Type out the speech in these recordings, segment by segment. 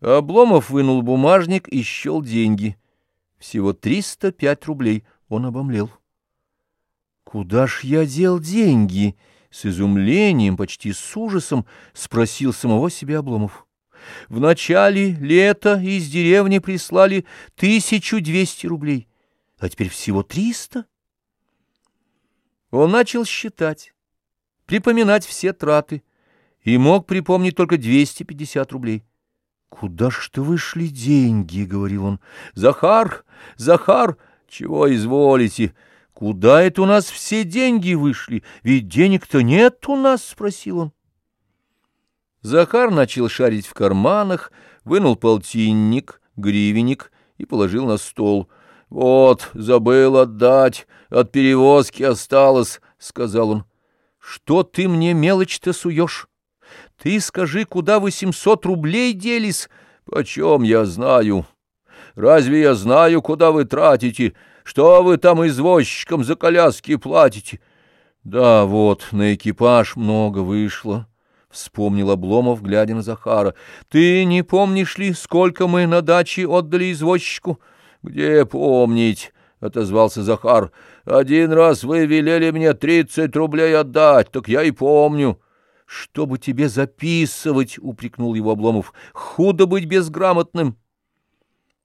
Обломов вынул бумажник и счел деньги. Всего триста пять рублей. Он обомлел. «Куда ж я дел деньги?» С изумлением, почти с ужасом, спросил самого себя Обломов. В начале лета из деревни прислали тысячу двести рублей, а теперь всего триста. Он начал считать, припоминать все траты и мог припомнить только двести пятьдесят рублей. «Куда ж ты вышли деньги?» — говорил он. «Захар! Захар! Чего изволите? Куда это у нас все деньги вышли? Ведь денег-то нет у нас!» — спросил он. Захар начал шарить в карманах, вынул полтинник, гривенник и положил на стол. «Вот, забыл отдать, от перевозки осталось», — сказал он. «Что ты мне мелочь-то суешь?» Ты скажи, куда восемьсот рублей делись? Почем я знаю? Разве я знаю, куда вы тратите? Что вы там извозчикам за коляски платите? Да вот, на экипаж много вышло. — вспомнил Обломов, глядя на Захара. — Ты не помнишь ли, сколько мы на даче отдали извозчику? — Где помнить? — отозвался Захар. — Один раз вы велели мне тридцать рублей отдать, так я и помню. — чтобы тебе записывать, — упрекнул его Обломов, — худо быть безграмотным.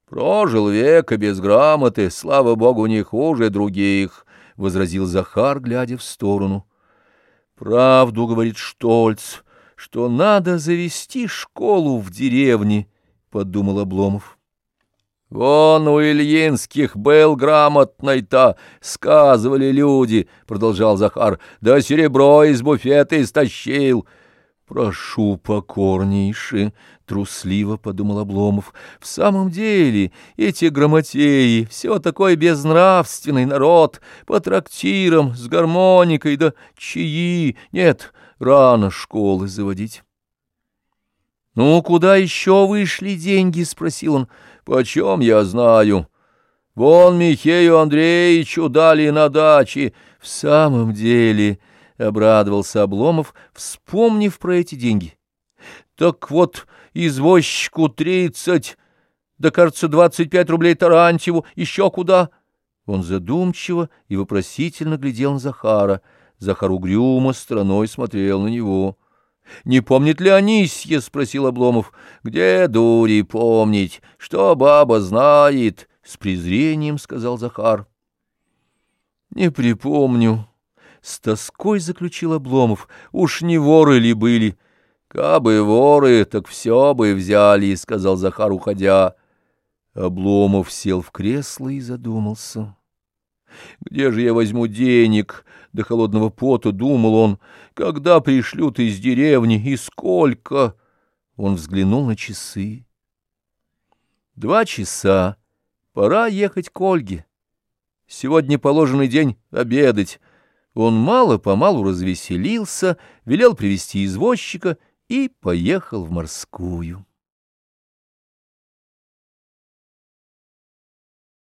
Прожил века без грамоты, слава богу, не хуже других, — возразил Захар, глядя в сторону. Правду, — говорит Штольц, — что надо завести школу в деревне, — подумал Обломов. «Вон у Ильинских был грамотный-то, сказывали люди», — продолжал Захар, — «да серебро из буфета истощил». «Прошу покорнейше», — трусливо подумал Обломов, — «в самом деле эти грамотеи, все такой безнравственный народ, по трактирам, с гармоникой, да чаи, нет, рано школы заводить». «Ну, куда еще вышли деньги?» — спросил он. «Почем я знаю? Вон Михею Андреевичу дали на даче». «В самом деле...» — обрадовался Обломов, вспомнив про эти деньги. «Так вот, извозчику тридцать, да, кажется, двадцать пять рублей Тарантьеву, еще куда?» Он задумчиво и вопросительно глядел на Захара. Захар угрюмо стороной смотрел на него. — Не помнит ли Анисья? — спросил Обломов. — Где, дури, помнить? Что баба знает? — с презрением сказал Захар. — Не припомню. С тоской заключил Обломов. Уж не воры ли были? — Кабы воры, так все бы взяли, — сказал Захар, уходя. Обломов сел в кресло и задумался. Где же я возьму денег? До холодного пота думал он. Когда пришлют из деревни и сколько? Он взглянул на часы. Два часа. Пора ехать к Ольге. Сегодня положенный день обедать. Он мало-помалу развеселился, велел привести извозчика и поехал в морскую.